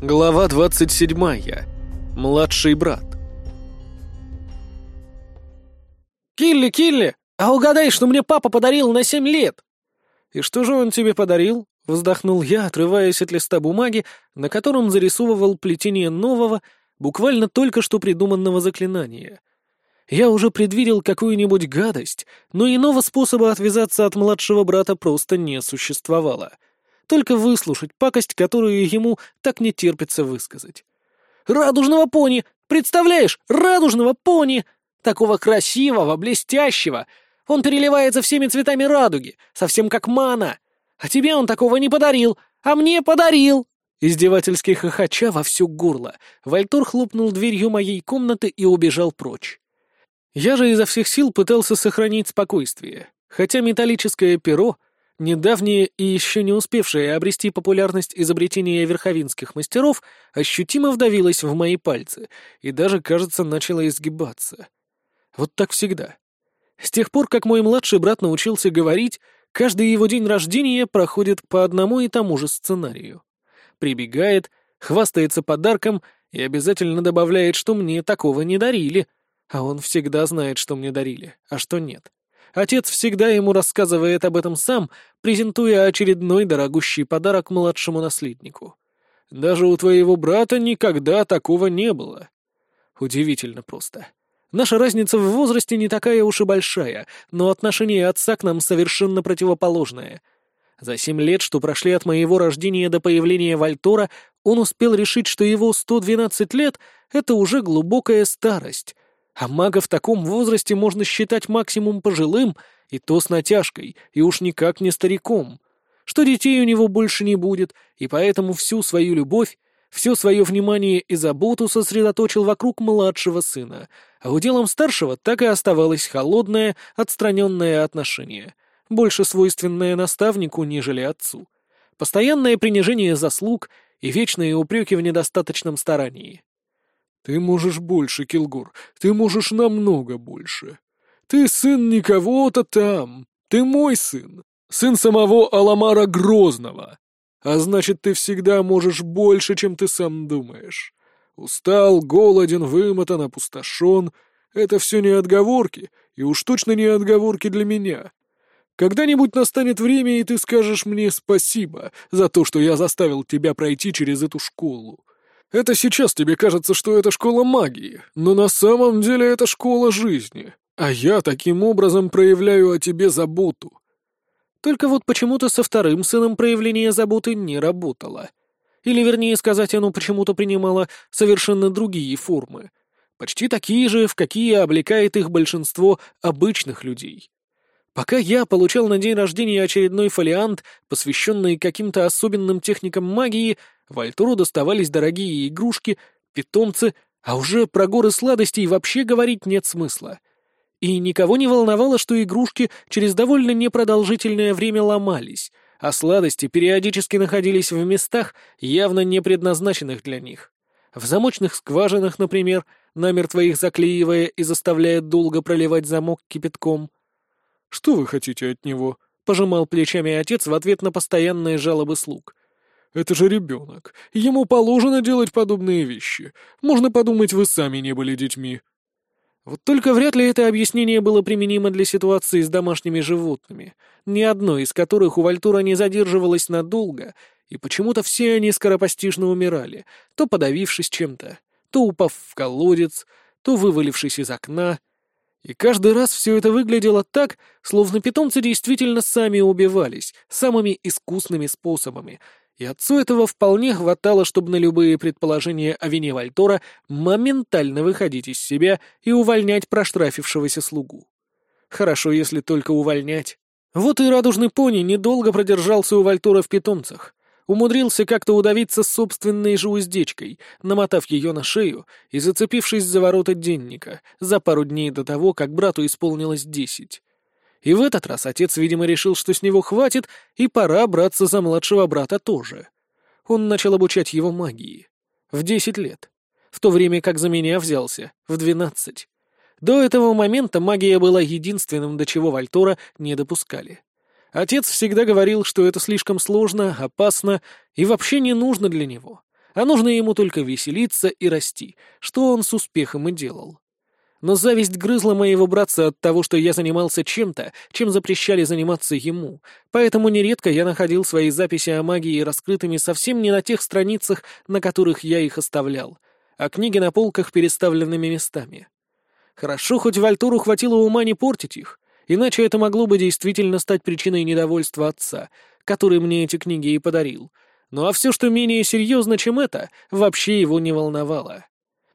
Глава 27. Младший брат. «Килли, Килли, а угадай, что мне папа подарил на семь лет!» «И что же он тебе подарил?» — вздохнул я, отрываясь от листа бумаги, на котором зарисовывал плетение нового, буквально только что придуманного заклинания. Я уже предвидел какую-нибудь гадость, но иного способа отвязаться от младшего брата просто не существовало — только выслушать пакость, которую ему так не терпится высказать. «Радужного пони! Представляешь, радужного пони! Такого красивого, блестящего! Он переливается всеми цветами радуги, совсем как мана! А тебе он такого не подарил, а мне подарил!» Издевательски хохоча во всю горло, Вальтор хлопнул дверью моей комнаты и убежал прочь. Я же изо всех сил пытался сохранить спокойствие, хотя металлическое перо Недавнее и еще не успевшее обрести популярность изобретение верховинских мастеров ощутимо вдавилось в мои пальцы и даже, кажется, начало изгибаться. Вот так всегда. С тех пор, как мой младший брат научился говорить, каждый его день рождения проходит по одному и тому же сценарию. Прибегает, хвастается подарком и обязательно добавляет, что мне такого не дарили, а он всегда знает, что мне дарили, а что нет. Отец всегда ему рассказывает об этом сам, презентуя очередной дорогущий подарок младшему наследнику. Даже у твоего брата никогда такого не было. Удивительно просто. Наша разница в возрасте не такая уж и большая, но отношение отца к нам совершенно противоположное. За семь лет, что прошли от моего рождения до появления Вальтора, он успел решить, что его 112 лет — это уже глубокая старость — а мага в таком возрасте можно считать максимум пожилым, и то с натяжкой, и уж никак не стариком. Что детей у него больше не будет, и поэтому всю свою любовь, все свое внимание и заботу сосредоточил вокруг младшего сына, а уделом старшего так и оставалось холодное, отстраненное отношение, больше свойственное наставнику, нежели отцу. Постоянное принижение заслуг и вечные упреки в недостаточном старании. Ты можешь больше, Килгур, ты можешь намного больше. Ты сын не кого-то там, ты мой сын, сын самого Аламара Грозного. А значит, ты всегда можешь больше, чем ты сам думаешь. Устал, голоден, вымотан, опустошен — это все не отговорки, и уж точно не отговорки для меня. Когда-нибудь настанет время, и ты скажешь мне спасибо за то, что я заставил тебя пройти через эту школу. Это сейчас тебе кажется, что это школа магии, но на самом деле это школа жизни, а я таким образом проявляю о тебе заботу». Только вот почему-то со вторым сыном проявление заботы не работало. Или, вернее сказать, оно почему-то принимало совершенно другие формы. Почти такие же, в какие облекает их большинство обычных людей. Пока я получал на день рождения очередной фолиант, посвященный каким-то особенным техникам магии, Вальтуру доставались дорогие игрушки, питомцы, а уже про горы сладостей вообще говорить нет смысла. И никого не волновало, что игрушки через довольно непродолжительное время ломались, а сладости периодически находились в местах, явно не предназначенных для них. В замочных скважинах, например, намертво их заклеивая и заставляя долго проливать замок кипятком — «Что вы хотите от него?» — пожимал плечами отец в ответ на постоянные жалобы слуг. «Это же ребенок. Ему положено делать подобные вещи. Можно подумать, вы сами не были детьми». Вот только вряд ли это объяснение было применимо для ситуации с домашними животными, ни одно из которых у Вальтура не задерживалось надолго, и почему-то все они скоропостижно умирали, то подавившись чем-то, то упав в колодец, то вывалившись из окна, и каждый раз все это выглядело так, словно питомцы действительно сами убивались, самыми искусными способами, и отцу этого вполне хватало, чтобы на любые предположения о вине Вальтора моментально выходить из себя и увольнять проштрафившегося слугу. Хорошо, если только увольнять. Вот и радужный пони недолго продержался у Вальтора в питомцах умудрился как-то удавиться собственной же уздечкой, намотав ее на шею и зацепившись за ворота денника за пару дней до того, как брату исполнилось десять. И в этот раз отец, видимо, решил, что с него хватит, и пора браться за младшего брата тоже. Он начал обучать его магии. В десять лет. В то время как за меня взялся. В двенадцать. До этого момента магия была единственным, до чего Вальтора не допускали. Отец всегда говорил, что это слишком сложно, опасно и вообще не нужно для него. а нужно ему только веселиться и расти, что он с успехом и делал. Но зависть грызла моего братца от того, что я занимался чем-то, чем запрещали заниматься ему, поэтому нередко я находил свои записи о магии раскрытыми совсем не на тех страницах, на которых я их оставлял, а книги на полках переставленными местами. Хорошо, хоть Вальтуру хватило ума не портить их, иначе это могло бы действительно стать причиной недовольства отца, который мне эти книги и подарил. Ну а все, что менее серьезно, чем это, вообще его не волновало.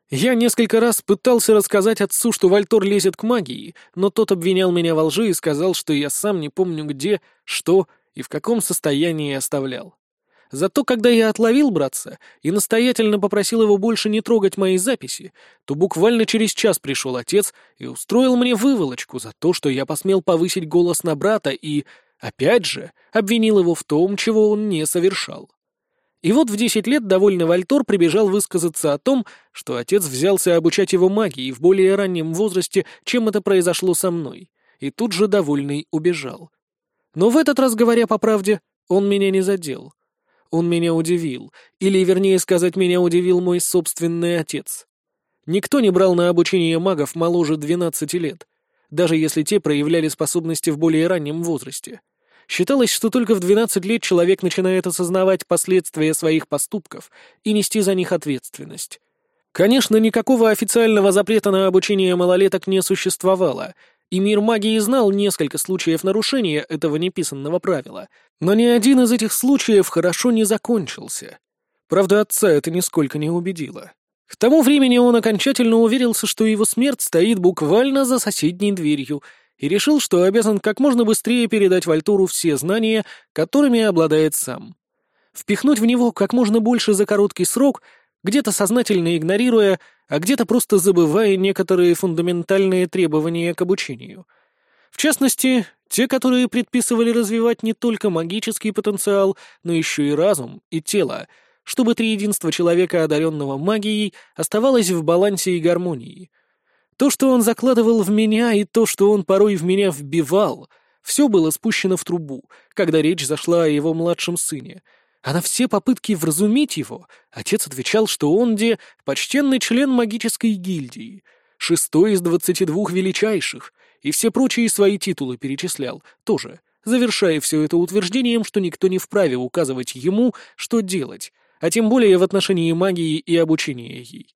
Я несколько раз пытался рассказать отцу, что Вальтор лезет к магии, но тот обвинял меня во лжи и сказал, что я сам не помню где, что и в каком состоянии оставлял. Зато когда я отловил братца и настоятельно попросил его больше не трогать мои записи, то буквально через час пришел отец и устроил мне выволочку за то, что я посмел повысить голос на брата и, опять же, обвинил его в том, чего он не совершал. И вот в десять лет довольный Вальтор прибежал высказаться о том, что отец взялся обучать его магии в более раннем возрасте, чем это произошло со мной, и тут же довольный убежал. Но в этот раз, говоря по правде, он меня не задел. Он меня удивил, или, вернее сказать, меня удивил мой собственный отец. Никто не брал на обучение магов моложе двенадцати лет, даже если те проявляли способности в более раннем возрасте. Считалось, что только в 12 лет человек начинает осознавать последствия своих поступков и нести за них ответственность. Конечно, никакого официального запрета на обучение малолеток не существовало, и мир магии знал несколько случаев нарушения этого неписанного правила, но ни один из этих случаев хорошо не закончился. Правда, отца это нисколько не убедило. К тому времени он окончательно уверился, что его смерть стоит буквально за соседней дверью — и решил, что обязан как можно быстрее передать Вальтуру все знания, которыми обладает сам. Впихнуть в него как можно больше за короткий срок, где-то сознательно игнорируя, а где-то просто забывая некоторые фундаментальные требования к обучению. В частности, те, которые предписывали развивать не только магический потенциал, но еще и разум и тело, чтобы триединство человека, одаренного магией, оставалось в балансе и гармонии — то, что он закладывал в меня, и то, что он порой в меня вбивал, все было спущено в трубу, когда речь зашла о его младшем сыне. А на все попытки вразумить его отец отвечал, что он, де, почтенный член магической гильдии, шестой из двадцати двух величайших, и все прочие свои титулы перечислял, тоже, завершая все это утверждением, что никто не вправе указывать ему, что делать, а тем более в отношении магии и обучения ей.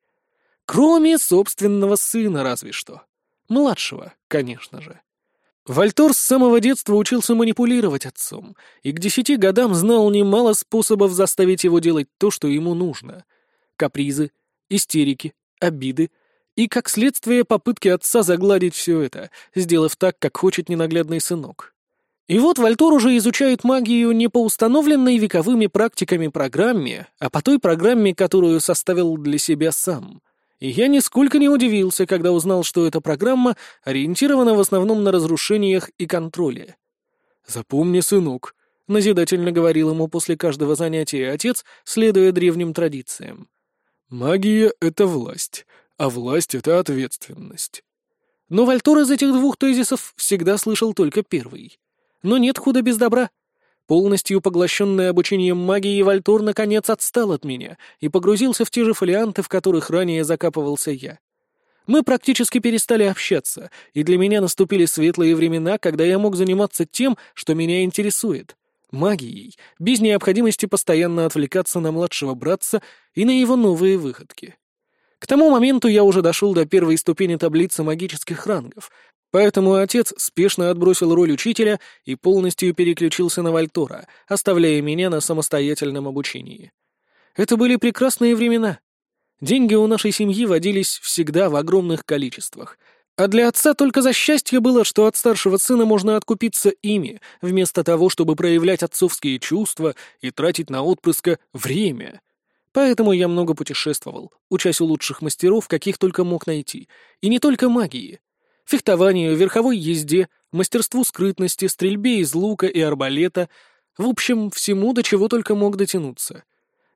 Кроме собственного сына разве что. Младшего, конечно же. Вальтор с самого детства учился манипулировать отцом, и к десяти годам знал немало способов заставить его делать то, что ему нужно. Капризы, истерики, обиды и, как следствие, попытки отца загладить все это, сделав так, как хочет ненаглядный сынок. И вот Вальтор уже изучает магию не по установленной вековыми практиками программе, а по той программе, которую составил для себя сам — и я нисколько не удивился, когда узнал, что эта программа ориентирована в основном на разрушениях и контроле. «Запомни, сынок», — назидательно говорил ему после каждого занятия отец, следуя древним традициям. «Магия — это власть, а власть — это ответственность». Но Вальтор из этих двух тезисов всегда слышал только первый. Но нет худа без добра. Полностью поглощенный обучением магии, Вальтур наконец отстал от меня и погрузился в те же фолианты, в которых ранее закапывался я. Мы практически перестали общаться, и для меня наступили светлые времена, когда я мог заниматься тем, что меня интересует — магией, без необходимости постоянно отвлекаться на младшего братца и на его новые выходки. К тому моменту я уже дошел до первой ступени таблицы магических рангов, Поэтому отец спешно отбросил роль учителя и полностью переключился на Вальтора, оставляя меня на самостоятельном обучении. Это были прекрасные времена. Деньги у нашей семьи водились всегда в огромных количествах. А для отца только за счастье было, что от старшего сына можно откупиться ими, вместо того, чтобы проявлять отцовские чувства и тратить на отпрыска время. Поэтому я много путешествовал, учась у лучших мастеров, каких только мог найти. И не только магии фехтованию, верховой езде, мастерству скрытности, стрельбе из лука и арбалета, в общем, всему, до чего только мог дотянуться.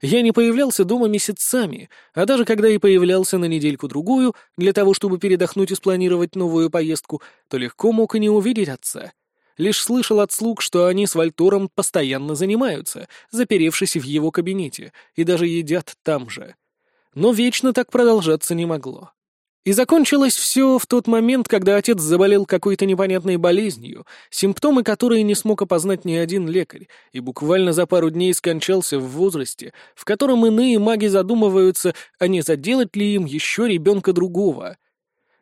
Я не появлялся дома месяцами, а даже когда и появлялся на недельку-другую для того, чтобы передохнуть и спланировать новую поездку, то легко мог и не увидеть отца. Лишь слышал от слуг, что они с Вальтором постоянно занимаются, заперевшись в его кабинете, и даже едят там же. Но вечно так продолжаться не могло. И закончилось все в тот момент, когда отец заболел какой-то непонятной болезнью, симптомы которой не смог опознать ни один лекарь, и буквально за пару дней скончался в возрасте, в котором иные маги задумываются, а не заделать ли им еще ребенка другого.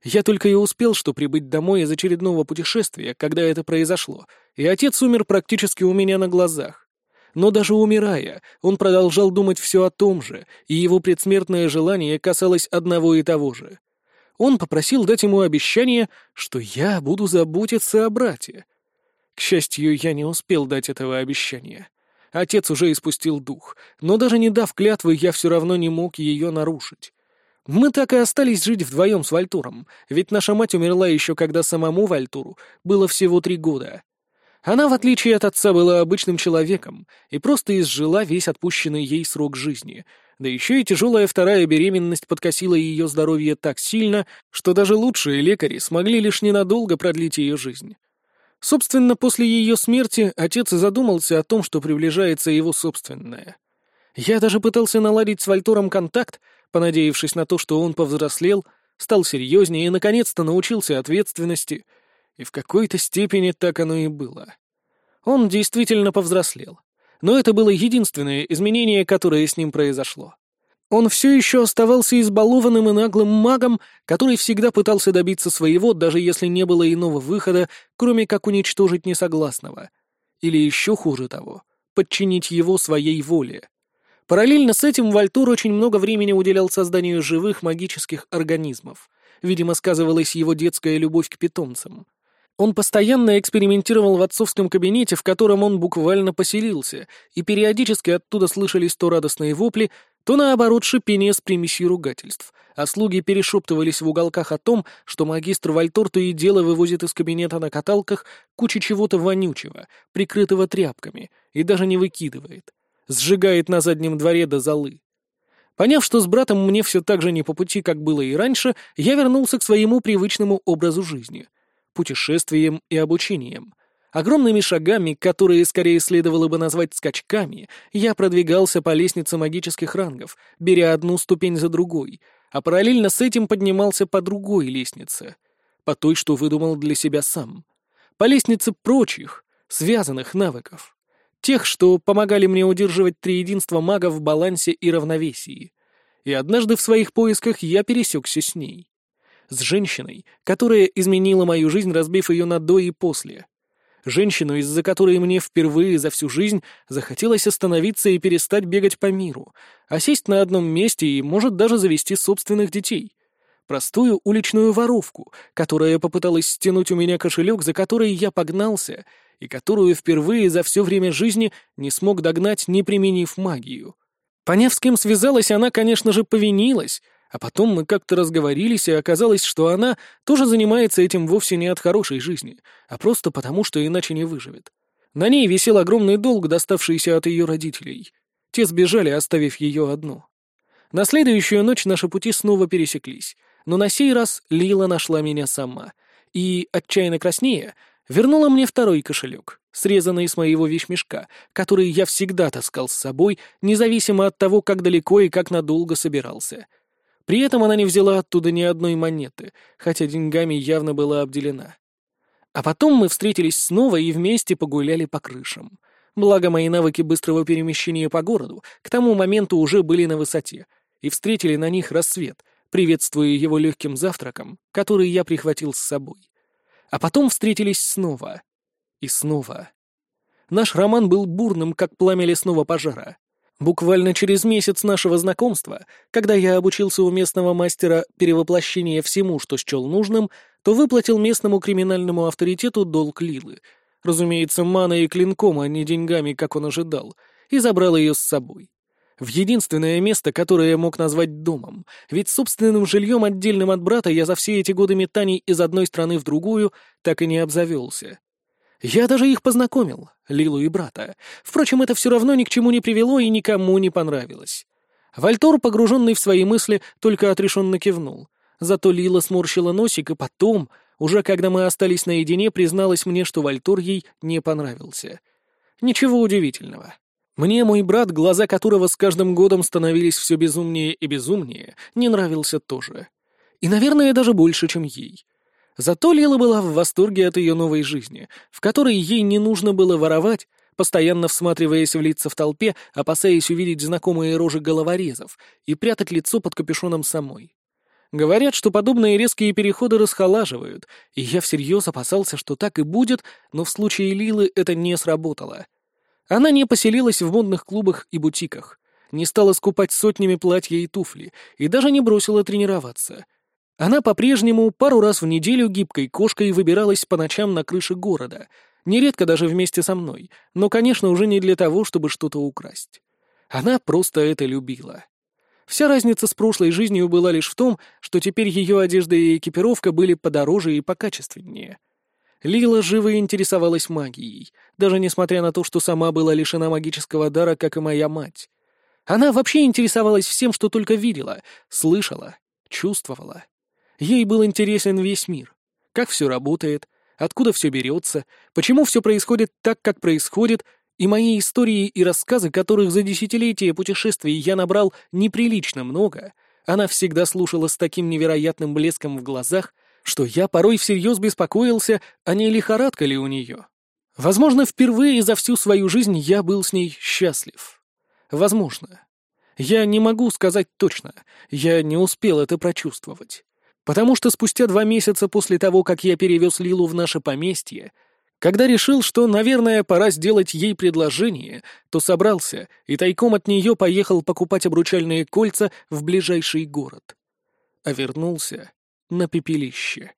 Я только и успел, что прибыть домой из очередного путешествия, когда это произошло, и отец умер практически у меня на глазах. Но даже умирая, он продолжал думать все о том же, и его предсмертное желание касалось одного и того же — он попросил дать ему обещание, что я буду заботиться о брате. К счастью, я не успел дать этого обещания. Отец уже испустил дух, но даже не дав клятвы, я все равно не мог ее нарушить. Мы так и остались жить вдвоем с Вальтуром, ведь наша мать умерла еще когда самому Вальтуру было всего три года. Она, в отличие от отца, была обычным человеком и просто изжила весь отпущенный ей срок жизни — да еще и тяжелая вторая беременность подкосила ее здоровье так сильно, что даже лучшие лекари смогли лишь ненадолго продлить ее жизнь. Собственно, после ее смерти отец и задумался о том, что приближается его собственное. Я даже пытался наладить с Вальтором контакт, понадеявшись на то, что он повзрослел, стал серьезнее и, наконец-то, научился ответственности. И в какой-то степени так оно и было. Он действительно повзрослел но это было единственное изменение, которое с ним произошло. Он все еще оставался избалованным и наглым магом, который всегда пытался добиться своего, даже если не было иного выхода, кроме как уничтожить несогласного. Или еще хуже того, подчинить его своей воле. Параллельно с этим Вальтур очень много времени уделял созданию живых магических организмов. Видимо, сказывалась его детская любовь к питомцам. Он постоянно экспериментировал в отцовском кабинете, в котором он буквально поселился, и периодически оттуда слышались то радостные вопли, то наоборот шипение с примесью ругательств, а слуги перешептывались в уголках о том, что магистр Вальтор то и дело вывозит из кабинета на каталках кучу чего-то вонючего, прикрытого тряпками, и даже не выкидывает. Сжигает на заднем дворе до золы. Поняв, что с братом мне все так же не по пути, как было и раньше, я вернулся к своему привычному образу жизни — путешествием и обучением. Огромными шагами, которые скорее следовало бы назвать скачками, я продвигался по лестнице магических рангов, беря одну ступень за другой, а параллельно с этим поднимался по другой лестнице, по той, что выдумал для себя сам. По лестнице прочих, связанных навыков. Тех, что помогали мне удерживать триединство мага в балансе и равновесии. И однажды в своих поисках я пересекся с ней с женщиной, которая изменила мою жизнь, разбив ее на до и после. Женщину, из-за которой мне впервые за всю жизнь захотелось остановиться и перестать бегать по миру, а сесть на одном месте и, может, даже завести собственных детей. Простую уличную воровку, которая попыталась стянуть у меня кошелек, за который я погнался, и которую впервые за все время жизни не смог догнать, не применив магию. Поняв, с кем связалась, она, конечно же, повинилась, а потом мы как-то разговорились, и оказалось, что она тоже занимается этим вовсе не от хорошей жизни, а просто потому, что иначе не выживет. На ней висел огромный долг, доставшийся от ее родителей. Те сбежали, оставив ее одну. На следующую ночь наши пути снова пересеклись, но на сей раз Лила нашла меня сама и, отчаянно краснея, вернула мне второй кошелек, срезанный из моего вещмешка, который я всегда таскал с собой, независимо от того, как далеко и как надолго собирался — при этом она не взяла оттуда ни одной монеты, хотя деньгами явно была обделена. А потом мы встретились снова и вместе погуляли по крышам. Благо, мои навыки быстрого перемещения по городу к тому моменту уже были на высоте, и встретили на них рассвет, приветствуя его легким завтраком, который я прихватил с собой. А потом встретились снова. И снова. Наш роман был бурным, как пламя лесного пожара. Буквально через месяц нашего знакомства, когда я обучился у местного мастера перевоплощения всему, что счел нужным, то выплатил местному криминальному авторитету долг Лилы. Разумеется, маной и клинком, а не деньгами, как он ожидал, и забрал ее с собой. В единственное место, которое я мог назвать домом, ведь собственным жильем отдельным от брата я за все эти годы метаний из одной страны в другую так и не обзавелся. Я даже их познакомил, Лилу и брата. Впрочем, это все равно ни к чему не привело и никому не понравилось. Вальтор, погруженный в свои мысли, только отрешенно кивнул. Зато Лила сморщила носик, и потом, Уже когда мы остались наедине, призналась мне, что Вальтор ей не понравился. Ничего удивительного. Мне мой брат, глаза которого с каждым годом становились все безумнее и безумнее, не нравился тоже. И, наверное, даже больше, чем ей. Зато Лила была в восторге от ее новой жизни, в которой ей не нужно было воровать, постоянно всматриваясь в лица в толпе, опасаясь увидеть знакомые рожи головорезов и прятать лицо под капюшоном самой. Говорят, что подобные резкие переходы расхолаживают, и я всерьез опасался, что так и будет, но в случае Лилы это не сработало. Она не поселилась в модных клубах и бутиках, не стала скупать сотнями платья и туфли, и даже не бросила тренироваться. Она по-прежнему пару раз в неделю гибкой кошкой выбиралась по ночам на крыше города, нередко даже вместе со мной, но, конечно, уже не для того, чтобы что-то украсть. Она просто это любила. Вся разница с прошлой жизнью была лишь в том, что теперь ее одежда и экипировка были подороже и покачественнее. Лила живо интересовалась магией, даже несмотря на то, что сама была лишена магического дара, как и моя мать. Она вообще интересовалась всем, что только видела, слышала, чувствовала. Ей был интересен весь мир. Как все работает, откуда все берется, почему все происходит так, как происходит, и мои истории и рассказы, которых за десятилетия путешествий я набрал неприлично много, она всегда слушала с таким невероятным блеском в глазах, что я порой всерьез беспокоился, а не лихорадка ли у нее. Возможно, впервые за всю свою жизнь я был с ней счастлив. Возможно. Я не могу сказать точно, я не успел это прочувствовать. Потому что спустя два месяца после того, как я перевез Лилу в наше поместье, когда решил, что, наверное, пора сделать ей предложение, то собрался и тайком от нее поехал покупать обручальные кольца в ближайший город. А вернулся на пепелище.